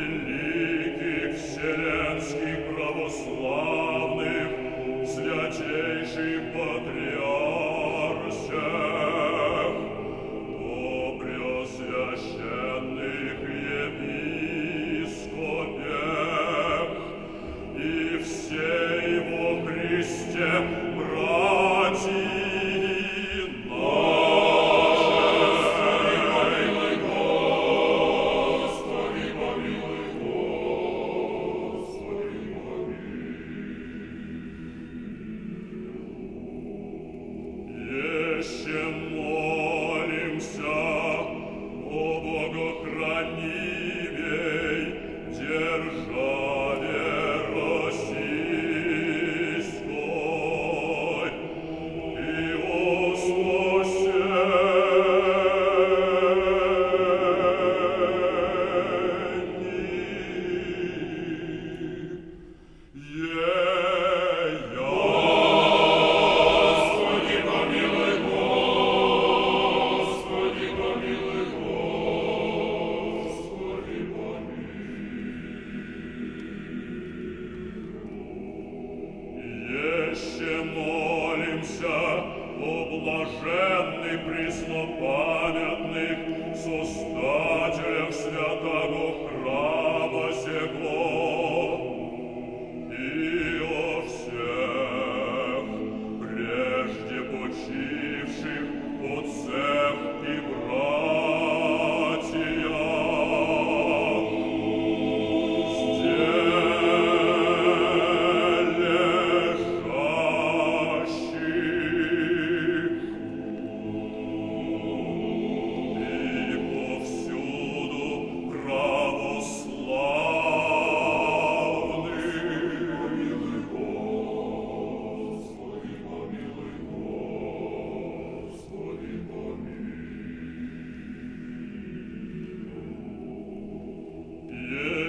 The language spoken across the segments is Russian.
великих вселенских православных, святейших патриархов, блаженный преснопамятных, создателях святого храма сего, и о всех прежде почивших от сердца,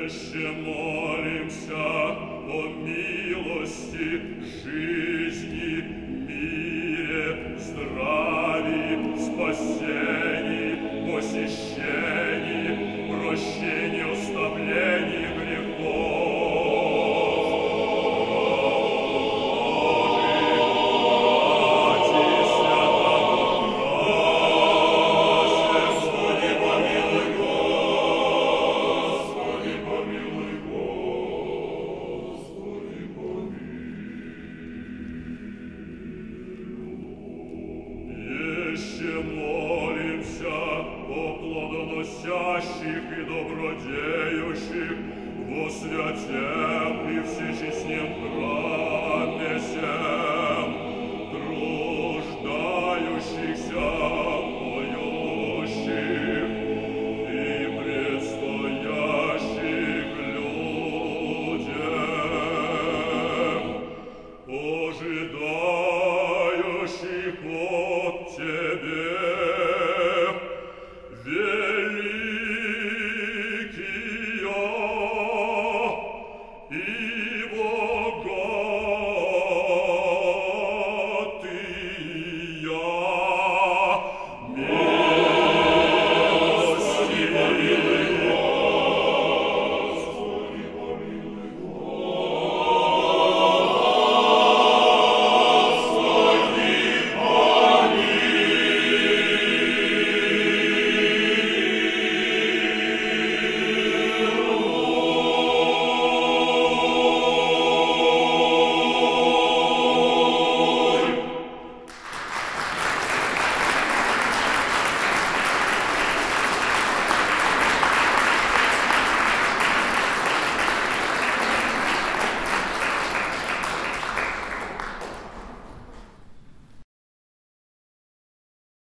Ще молимся о милости жизни. Милосердящих и добродеющих во святем и всечестнем храме сей.